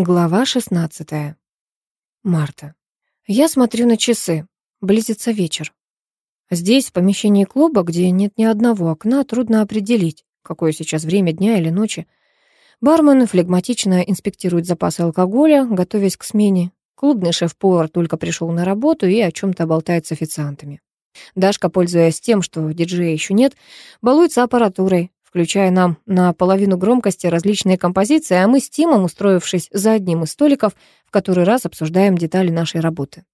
Глава 16. Марта. Я смотрю на часы. Близится вечер. Здесь, в помещении клуба, где нет ни одного окна, трудно определить, какое сейчас время дня или ночи. Бармен флегматично инспектирует запасы алкоголя, готовясь к смене. Клубный шеф-повар только пришел на работу и о чем то болтает с официантами. Дашка, пользуясь тем, что диджея еще нет, балуется аппаратурой, включая нам на половину громкости различные композиции, а мы с Тимом, устроившись за одним из столиков, в который раз обсуждаем детали нашей работы.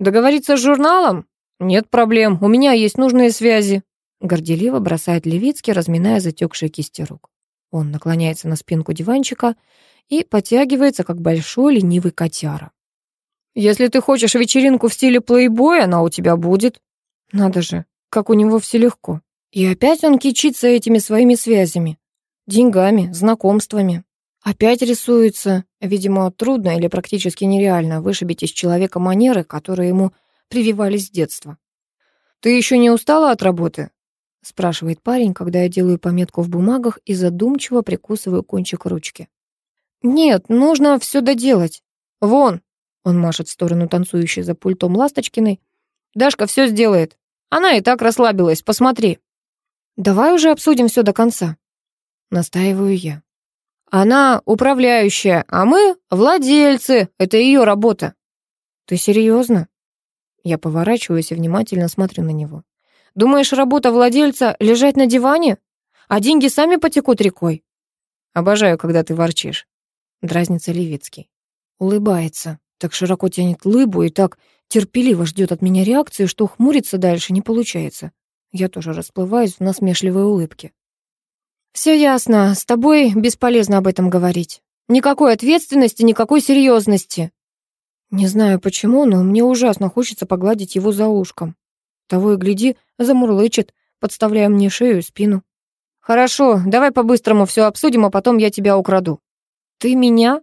«Договориться с журналом? Нет проблем, у меня есть нужные связи», горделиво бросает Левицкий, разминая затекшие кисти рук. Он наклоняется на спинку диванчика и подтягивается, как большой ленивый котяра. «Если ты хочешь вечеринку в стиле плейбоя, она у тебя будет». Надо же, как у него все легко. И опять он кичится этими своими связями, деньгами, знакомствами. Опять рисуется, видимо, трудно или практически нереально вышибить из человека манеры, которые ему прививались с детства. «Ты еще не устала от работы?» — спрашивает парень, когда я делаю пометку в бумагах и задумчиво прикусываю кончик ручки. «Нет, нужно все доделать. Вон!» — он машет в сторону танцующей за пультом Ласточкиной. «Дашка все сделает. Она и так расслабилась, посмотри». Давай уже обсудим все до конца. Настаиваю я. Она управляющая, а мы владельцы. Это ее работа. Ты серьезно? Я поворачиваюсь и внимательно смотрю на него. Думаешь, работа владельца лежать на диване? А деньги сами потекут рекой? Обожаю, когда ты ворчишь. Дразнится Левицкий. Улыбается, так широко тянет лыбу и так терпеливо ждет от меня реакции, что хмуриться дальше не получается. Я тоже расплываюсь в насмешливой улыбке. «Все ясно, с тобой бесполезно об этом говорить. Никакой ответственности, никакой серьезности. Не знаю почему, но мне ужасно хочется погладить его за ушком. Того и гляди, замурлычет, подставляя мне шею и спину. «Хорошо, давай по-быстрому все обсудим, а потом я тебя украду». «Ты меня?»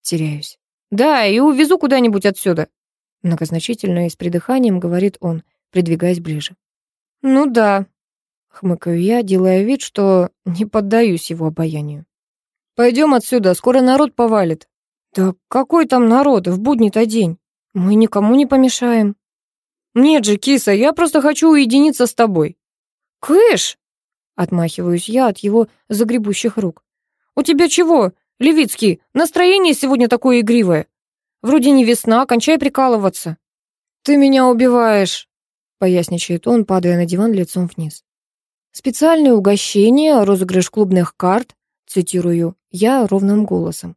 Теряюсь. «Да, и увезу куда-нибудь отсюда», многозначительно и с придыханием говорит он, придвигаясь ближе. «Ну да», — хмыкаю я, делая вид, что не поддаюсь его обаянию. «Пойдем отсюда, скоро народ повалит». «Да какой там народ, в будний-то день? Мы никому не помешаем». «Нет же, киса, я просто хочу уединиться с тобой». «Кыш!» — отмахиваюсь я от его загребущих рук. «У тебя чего, Левицкий, настроение сегодня такое игривое? Вроде не весна, кончай прикалываться». «Ты меня убиваешь», поясничает он, падая на диван лицом вниз. Специальное угощение, розыгрыш клубных карт, цитирую я ровным голосом.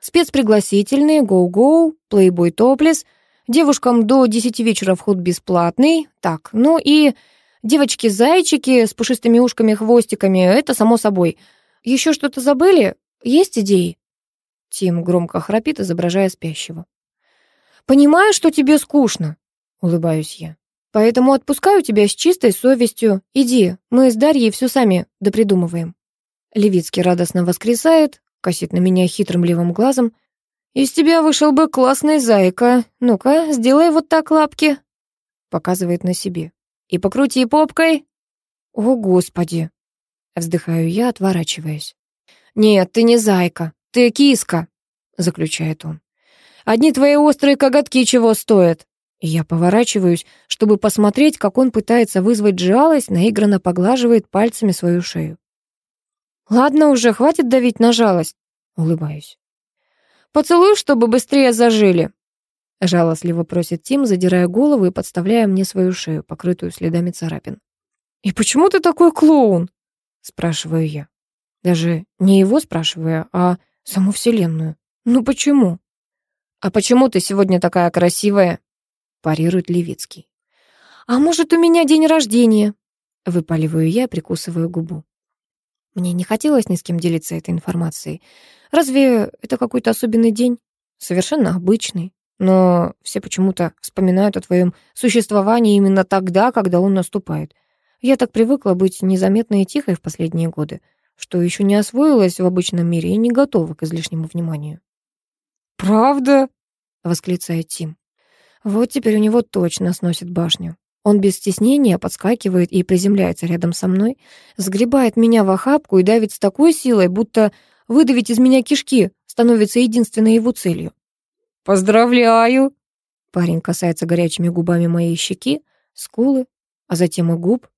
Спецпригласительные, гоу-гоу, плейбой топлес, девушкам до десяти вечера вход бесплатный, так, ну и девочки-зайчики с пушистыми ушками-хвостиками, это само собой. Еще что-то забыли? Есть идеи? Тим громко храпит, изображая спящего. «Понимаю, что тебе скучно», — улыбаюсь я. Поэтому отпускаю тебя с чистой совестью. Иди, мы с Дарьей все сами допридумываем». Левицкий радостно воскресает, косит на меня хитрым левым глазом. «Из тебя вышел бы классный зайка. Ну-ка, сделай вот так лапки». Показывает на себе. «И покрути попкой». «О, Господи!» Вздыхаю я, отворачиваясь. «Нет, ты не зайка, ты киска», — заключает он. «Одни твои острые коготки чего стоят. Я поворачиваюсь, чтобы посмотреть, как он пытается вызвать жалость, наигранно поглаживает пальцами свою шею. «Ладно уже, хватит давить на жалость», — улыбаюсь. «Поцелуй, чтобы быстрее зажили», — жалостливо просит Тим, задирая голову и подставляя мне свою шею, покрытую следами царапин. «И почему ты такой клоун?» — спрашиваю я. Даже не его спрашиваю, а саму Вселенную. «Ну почему?» «А почему ты сегодня такая красивая?» Парирует Левицкий. «А может, у меня день рождения?» Выпаливаю я, прикусываю губу. Мне не хотелось ни с кем делиться этой информацией. Разве это какой-то особенный день? Совершенно обычный. Но все почему-то вспоминают о твоем существовании именно тогда, когда он наступает. Я так привыкла быть незаметной и тихой в последние годы, что еще не освоилась в обычном мире и не готова к излишнему вниманию. «Правда?» — восклицает Тим. Вот теперь у него точно сносит башню. Он без стеснения подскакивает и приземляется рядом со мной, сгребает меня в охапку и давит с такой силой, будто выдавить из меня кишки становится единственной его целью. «Поздравляю!» Парень касается горячими губами моей щеки, скулы, а затем и губ.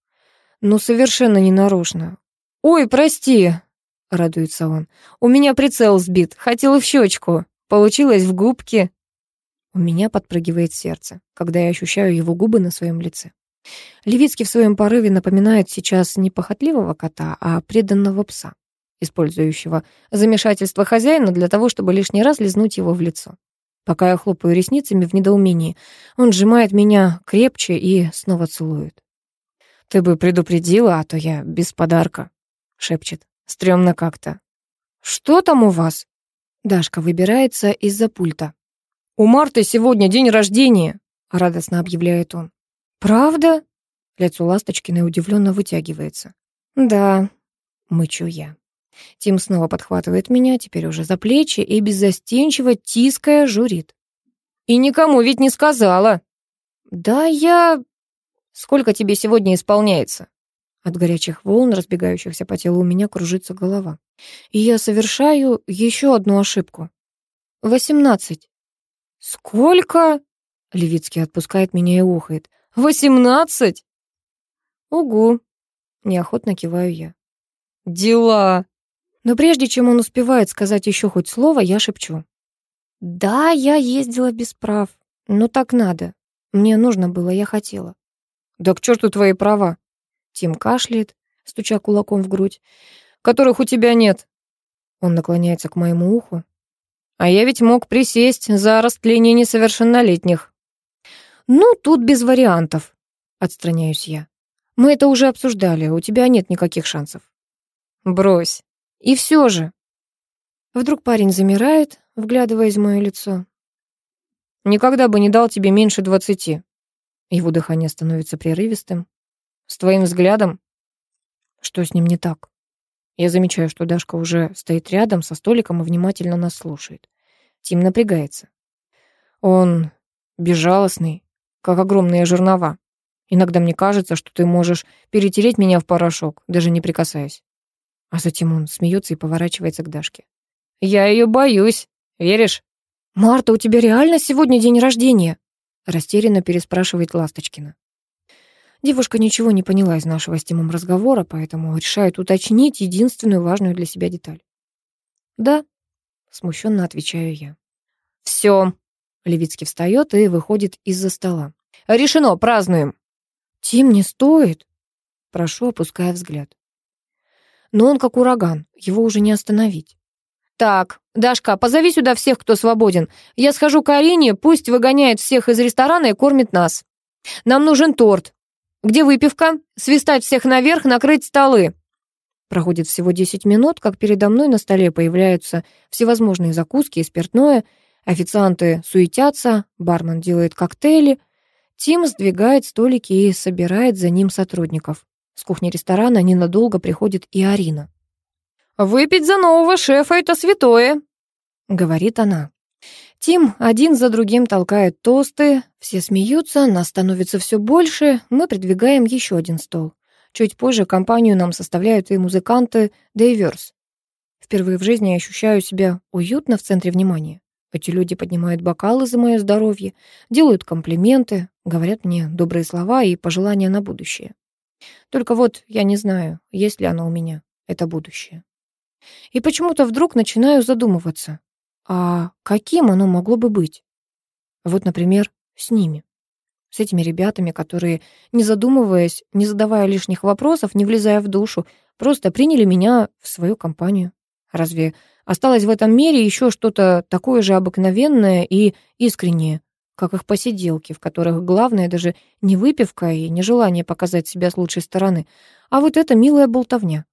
Но совершенно ненарочно. «Ой, прости!» — радуется он. «У меня прицел сбит, хотел в щечку. Получилось в губке». У меня подпрыгивает сердце, когда я ощущаю его губы на своем лице. Левицкий в своем порыве напоминает сейчас не похотливого кота, а преданного пса, использующего замешательство хозяина для того, чтобы лишний раз лизнуть его в лицо. Пока я хлопаю ресницами в недоумении, он сжимает меня крепче и снова целует. «Ты бы предупредила, а то я без подарка», — шепчет. «Стремно как-то». «Что там у вас?» Дашка выбирается из-за пульта. «У Марты сегодня день рождения», — радостно объявляет он. «Правда?» Лицо Ласточкиной удивленно вытягивается. «Да», — мычу я. Тим снова подхватывает меня, теперь уже за плечи, и беззастенчиво тиская журит. «И никому ведь не сказала!» «Да я...» «Сколько тебе сегодня исполняется?» От горячих волн, разбегающихся по телу, у меня кружится голова. И я совершаю еще одну ошибку. «Восемнадцать». «Сколько?» Левицкий отпускает меня и ухает. Восемнадцать? Угу. Неохотно киваю я. Дела. Но прежде чем он успевает сказать еще хоть слово, я шепчу. Да, я ездила без прав. Но так надо. Мне нужно было, я хотела. Да к черту твои права. Тим кашляет, стуча кулаком в грудь. Которых у тебя нет. Он наклоняется к моему уху. А я ведь мог присесть за растление несовершеннолетних. «Ну, тут без вариантов», — отстраняюсь я. «Мы это уже обсуждали, у тебя нет никаких шансов». «Брось. И все же». Вдруг парень замирает, вглядываясь в мое лицо. «Никогда бы не дал тебе меньше двадцати». Его дыхание становится прерывистым. «С твоим взглядом?» Что с ним не так? Я замечаю, что Дашка уже стоит рядом со столиком и внимательно нас слушает. Тим напрягается. Он безжалостный, как огромные жернова. Иногда мне кажется, что ты можешь перетереть меня в порошок, даже не прикасаясь. А затем он смеется и поворачивается к Дашке. Я ее боюсь. Веришь? Марта, у тебя реально сегодня день рождения? Растерянно переспрашивает Ласточкина. Девушка ничего не поняла из нашего с Тимом разговора, поэтому решает уточнить единственную важную для себя деталь. «Да», — смущенно отвечаю я. «Все», Левицкий встает и выходит из-за стола. «Решено, празднуем!» «Тим, не стоит!» Прошу, опуская взгляд. Но он как ураган, его уже не остановить. «Так, Дашка, позови сюда всех, кто свободен. Я схожу к Арине, пусть выгоняет всех из ресторана и кормит нас. Нам нужен торт. Где выпивка? Свистать всех наверх, накрыть столы». Проходит всего 10 минут, как передо мной на столе появляются всевозможные закуски и спиртное — Официанты суетятся, бармен делает коктейли. Тим сдвигает столики и собирает за ним сотрудников. С кухни ресторана ненадолго приходит и Арина. «Выпить за нового шефа — это святое», — говорит она. Тим один за другим толкает тосты, все смеются, нас становится все больше, мы придвигаем еще один стол. Чуть позже компанию нам составляют и музыканты Дейверс. Впервые в жизни я ощущаю себя уютно в центре внимания. Эти люди поднимают бокалы за мое здоровье, делают комплименты, говорят мне добрые слова и пожелания на будущее. Только вот я не знаю, есть ли оно у меня, это будущее. И почему-то вдруг начинаю задумываться, а каким оно могло бы быть? Вот, например, с ними. С этими ребятами, которые, не задумываясь, не задавая лишних вопросов, не влезая в душу, просто приняли меня в свою компанию. Разве Осталось в этом мире еще что-то такое же обыкновенное и искреннее, как их посиделки, в которых главное даже не выпивка и не желание показать себя с лучшей стороны, а вот эта милая болтовня,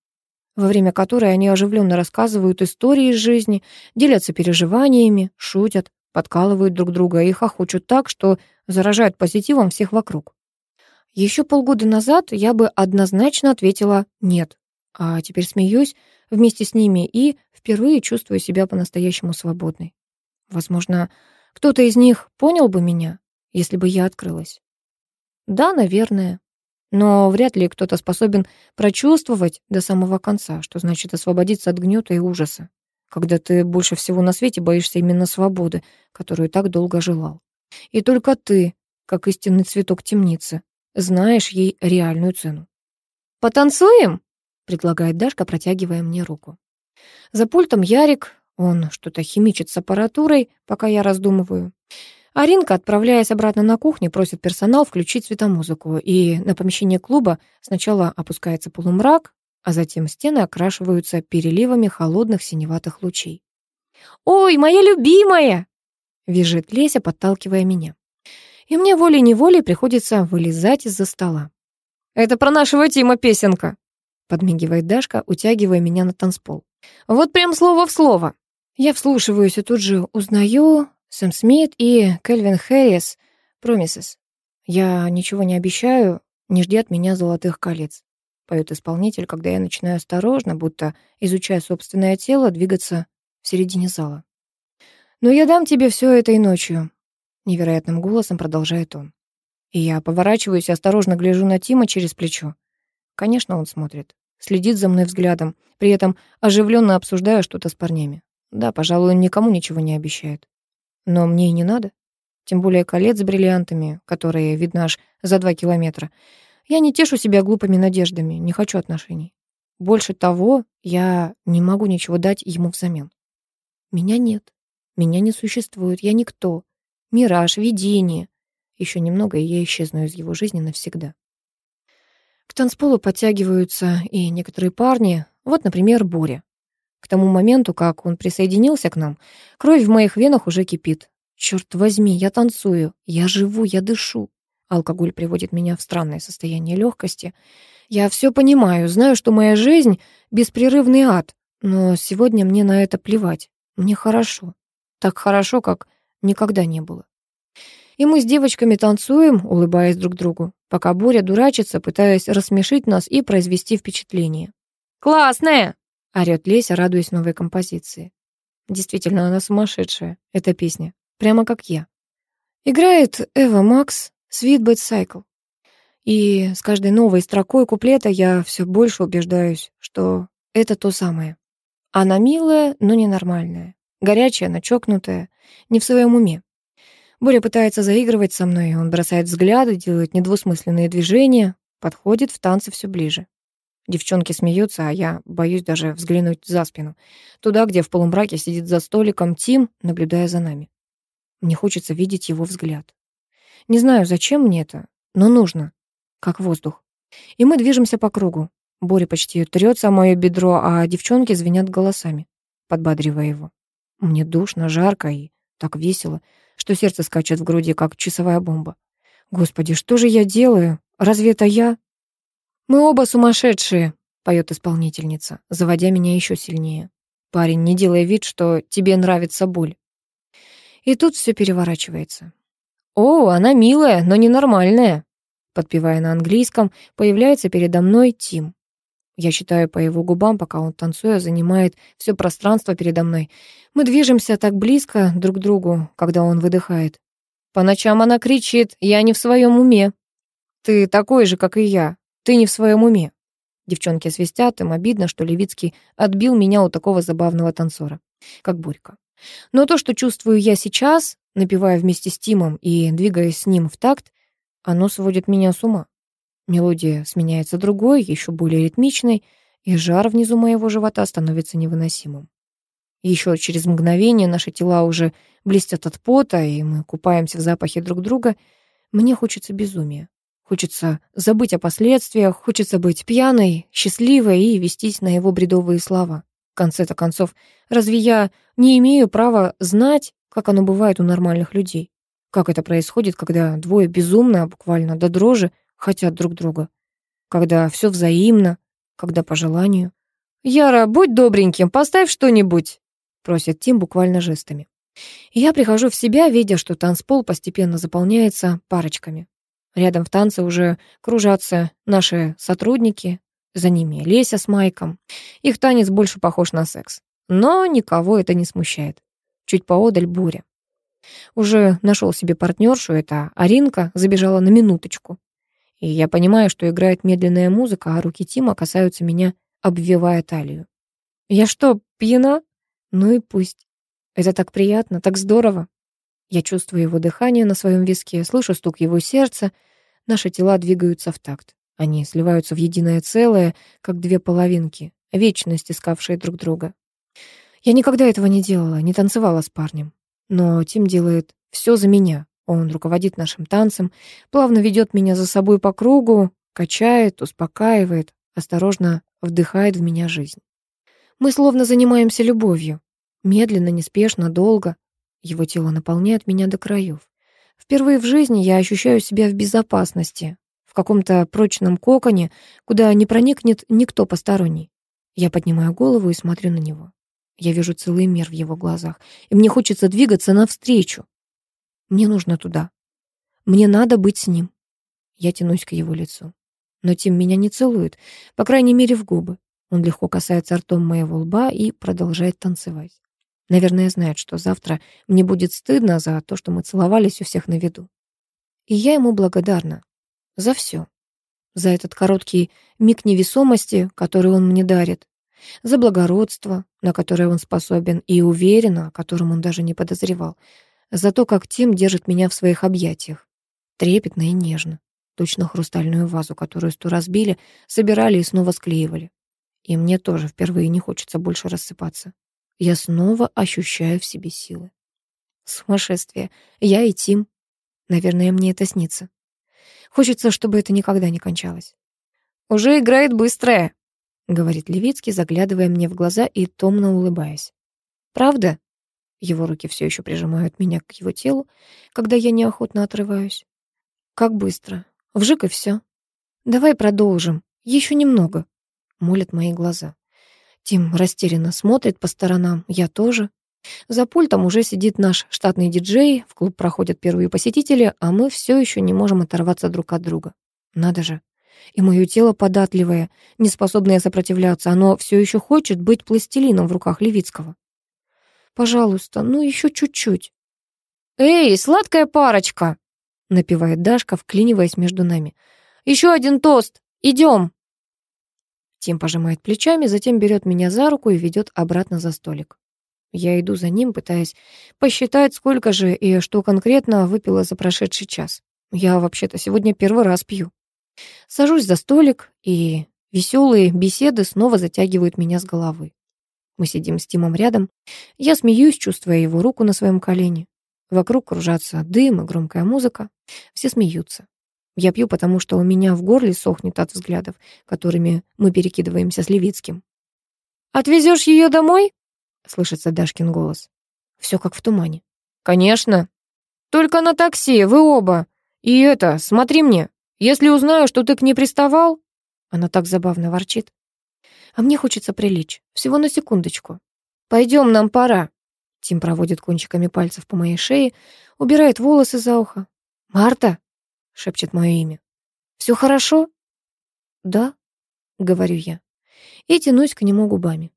во время которой они оживленно рассказывают истории из жизни, делятся переживаниями, шутят, подкалывают друг друга и хохочут так, что заражают позитивом всех вокруг. Еще полгода назад я бы однозначно ответила «нет», а теперь смеюсь вместе с ними и впервые чувствую себя по-настоящему свободной. Возможно, кто-то из них понял бы меня, если бы я открылась. Да, наверное. Но вряд ли кто-то способен прочувствовать до самого конца, что значит освободиться от гнета и ужаса, когда ты больше всего на свете боишься именно свободы, которую так долго желал. И только ты, как истинный цветок темницы, знаешь ей реальную цену. «Потанцуем?» — предлагает Дашка, протягивая мне руку. За пультом Ярик, он что-то химичит с аппаратурой, пока я раздумываю. Аринка, отправляясь обратно на кухню, просит персонал включить светомузыку, и на помещение клуба сначала опускается полумрак, а затем стены окрашиваются переливами холодных синеватых лучей. «Ой, моя любимая!» — визжит Леся, подталкивая меня. И мне волей-неволей приходится вылезать из-за стола. «Это про нашего Тима песенка!» — подмигивает Дашка, утягивая меня на танцпол. «Вот прям слово в слово!» Я вслушиваюсь и тут же узнаю Сэм Смит и Кельвин Хэррис «Promises». «Я ничего не обещаю, не жди от меня золотых колец», поет исполнитель, когда я начинаю осторожно, будто изучая собственное тело, двигаться в середине зала. «Но я дам тебе все этой ночью», — невероятным голосом продолжает он. И я поворачиваюсь и осторожно гляжу на Тима через плечо. Конечно, он смотрит, следит за мной взглядом, при этом оживленно обсуждая что-то с парнями. Да, пожалуй, он никому ничего не обещает. Но мне и не надо. Тем более колец с бриллиантами, которые видно аж за два километра. Я не тешу себя глупыми надеждами, не хочу отношений. Больше того, я не могу ничего дать ему взамен. Меня нет. Меня не существует. Я никто. Мираж, видение. Еще немного, и я исчезну из его жизни навсегда. К танцполу подтягиваются и некоторые парни. Вот, например, Боря. К тому моменту, как он присоединился к нам, кровь в моих венах уже кипит. Черт возьми, я танцую, я живу, я дышу. Алкоголь приводит меня в странное состояние легкости. Я все понимаю, знаю, что моя жизнь — беспрерывный ад, но сегодня мне на это плевать. Мне хорошо. Так хорошо, как никогда не было. И мы с девочками танцуем, улыбаясь друг другу, пока Боря дурачится, пытаясь рассмешить нас и произвести впечатление. «Классная!» Орёт Леся, радуясь новой композиции. Действительно, она сумасшедшая, эта песня. Прямо как я. Играет Эва Макс «Sweet Bad Cycle». И с каждой новой строкой куплета я все больше убеждаюсь, что это то самое. Она милая, но ненормальная. Горячая, но чокнутая, не в своем уме. Боря пытается заигрывать со мной, он бросает взгляды, делает недвусмысленные движения, подходит в танце все ближе. Девчонки смеются, а я боюсь даже взглянуть за спину. Туда, где в полумраке сидит за столиком Тим, наблюдая за нами. Мне хочется видеть его взгляд. Не знаю, зачем мне это, но нужно. Как воздух. И мы движемся по кругу. Боря почти трется о мое бедро, а девчонки звенят голосами, подбадривая его. Мне душно, жарко и так весело, что сердце скачет в груди, как часовая бомба. Господи, что же я делаю? Разве это я? «Мы оба сумасшедшие», — поет исполнительница, заводя меня еще сильнее. «Парень, не делай вид, что тебе нравится боль». И тут все переворачивается. «О, она милая, но ненормальная», — подпевая на английском, появляется передо мной Тим. Я читаю по его губам, пока он, танцуя, занимает все пространство передо мной. Мы движемся так близко друг к другу, когда он выдыхает. По ночам она кричит «Я не в своем уме». «Ты такой же, как и я. Ты не в своем уме. Девчонки свистят, им обидно, что Левицкий отбил меня у такого забавного танцора, как Борька. Но то, что чувствую я сейчас, напевая вместе с Тимом и двигаясь с ним в такт, оно сводит меня с ума. Мелодия сменяется другой, еще более ритмичной, и жар внизу моего живота становится невыносимым. Еще через мгновение наши тела уже блестят от пота, и мы купаемся в запахе друг друга. Мне хочется безумия. Хочется забыть о последствиях, хочется быть пьяной, счастливой и вестись на его бредовые слова. В конце-то концов, разве я не имею права знать, как оно бывает у нормальных людей? Как это происходит, когда двое безумно, буквально до дрожи, хотят друг друга? Когда все взаимно, когда по желанию? «Яра, будь добреньким, поставь что-нибудь», — просит Тим буквально жестами. я прихожу в себя, видя, что танцпол постепенно заполняется парочками. Рядом в танце уже кружатся наши сотрудники, за ними Леся с Майком. Их танец больше похож на секс. Но никого это не смущает. Чуть поодаль буря. Уже нашел себе партнершу, это Аринка забежала на минуточку. И я понимаю, что играет медленная музыка, а руки Тима касаются меня, обвивая талию. Я что, пьяна? Ну и пусть. Это так приятно, так здорово. Я чувствую его дыхание на своем виске, слышу стук его сердца. Наши тела двигаются в такт. Они сливаются в единое целое, как две половинки, вечность искавшие друг друга. Я никогда этого не делала, не танцевала с парнем. Но Тим делает все за меня. Он руководит нашим танцем, плавно ведет меня за собой по кругу, качает, успокаивает, осторожно вдыхает в меня жизнь. Мы словно занимаемся любовью. Медленно, неспешно, долго. Его тело наполняет меня до краев. Впервые в жизни я ощущаю себя в безопасности, в каком-то прочном коконе, куда не проникнет никто посторонний. Я поднимаю голову и смотрю на него. Я вижу целый мир в его глазах, и мне хочется двигаться навстречу. Мне нужно туда. Мне надо быть с ним. Я тянусь к его лицу. Но Тим меня не целует, по крайней мере, в губы. Он легко касается ртом моего лба и продолжает танцевать. Наверное, знает, что завтра мне будет стыдно за то, что мы целовались у всех на виду. И я ему благодарна за все. За этот короткий миг невесомости, который он мне дарит, за благородство, на которое он способен, и уверенно, о котором он даже не подозревал, за то, как Тим держит меня в своих объятиях, трепетно и нежно, точно хрустальную вазу, которую сто разбили, собирали и снова склеивали. И мне тоже впервые не хочется больше рассыпаться. Я снова ощущаю в себе силы. Сумасшествие. Я и Тим. Наверное, мне это снится. Хочется, чтобы это никогда не кончалось. «Уже играет быстрая», — говорит Левицкий, заглядывая мне в глаза и томно улыбаясь. «Правда?» Его руки все еще прижимают меня к его телу, когда я неохотно отрываюсь. «Как быстро. Вжик и все. Давай продолжим. Еще немного», — молят мои глаза. Тим растерянно смотрит по сторонам, я тоже. За пультом уже сидит наш штатный диджей, в клуб проходят первые посетители, а мы все еще не можем оторваться друг от друга. Надо же, и мое тело податливое, неспособное сопротивляться, оно все еще хочет быть пластилином в руках Левицкого. Пожалуйста, ну еще чуть-чуть. «Эй, сладкая парочка!» — напевает Дашка, вклиниваясь между нами. «Еще один тост! Идем!» Тим пожимает плечами, затем берет меня за руку и ведет обратно за столик. Я иду за ним, пытаясь посчитать, сколько же и что конкретно выпила за прошедший час. Я вообще-то сегодня первый раз пью. Сажусь за столик, и веселые беседы снова затягивают меня с головы. Мы сидим с Тимом рядом. Я смеюсь, чувствуя его руку на своем колене. Вокруг кружатся дым и громкая музыка. Все смеются. Я пью, потому что у меня в горле сохнет от взглядов, которыми мы перекидываемся с Левицким. «Отвезешь ее домой?» — слышится Дашкин голос. Все как в тумане. «Конечно. Только на такси, вы оба. И это, смотри мне, если узнаю, что ты к ней приставал...» Она так забавно ворчит. А мне хочется прилечь. Всего на секундочку. Пойдем, нам пора. Тим проводит кончиками пальцев по моей шее, убирает волосы за ухо. «Марта!» — шепчет мое имя. «Все хорошо?» «Да», — говорю я. И тянусь к нему губами.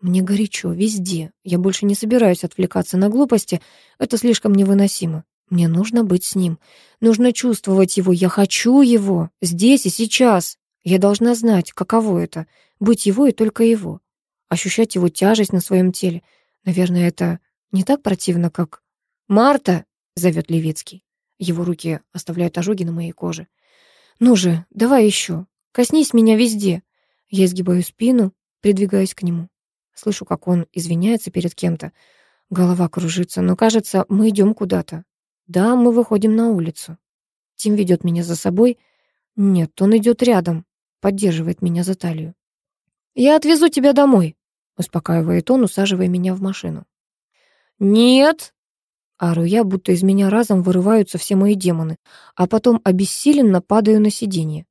Мне горячо, везде. Я больше не собираюсь отвлекаться на глупости. Это слишком невыносимо. Мне нужно быть с ним. Нужно чувствовать его. Я хочу его. Здесь и сейчас. Я должна знать, каково это — быть его и только его. Ощущать его тяжесть на своем теле. Наверное, это не так противно, как... «Марта!» — зовет Левицкий. Его руки оставляют ожоги на моей коже. «Ну же, давай еще. Коснись меня везде». Я изгибаю спину, придвигаюсь к нему. Слышу, как он извиняется перед кем-то. Голова кружится, но, кажется, мы идем куда-то. Да, мы выходим на улицу. Тим ведет меня за собой. Нет, он идет рядом, поддерживает меня за талию. «Я отвезу тебя домой», — успокаивает он, усаживая меня в машину. «Нет!» Ару я, будто из меня разом вырываются все мои демоны, а потом обессиленно падаю на сиденье.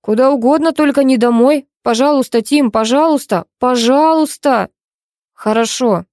«Куда угодно, только не домой. Пожалуйста, Тим, пожалуйста, пожалуйста!» «Хорошо»,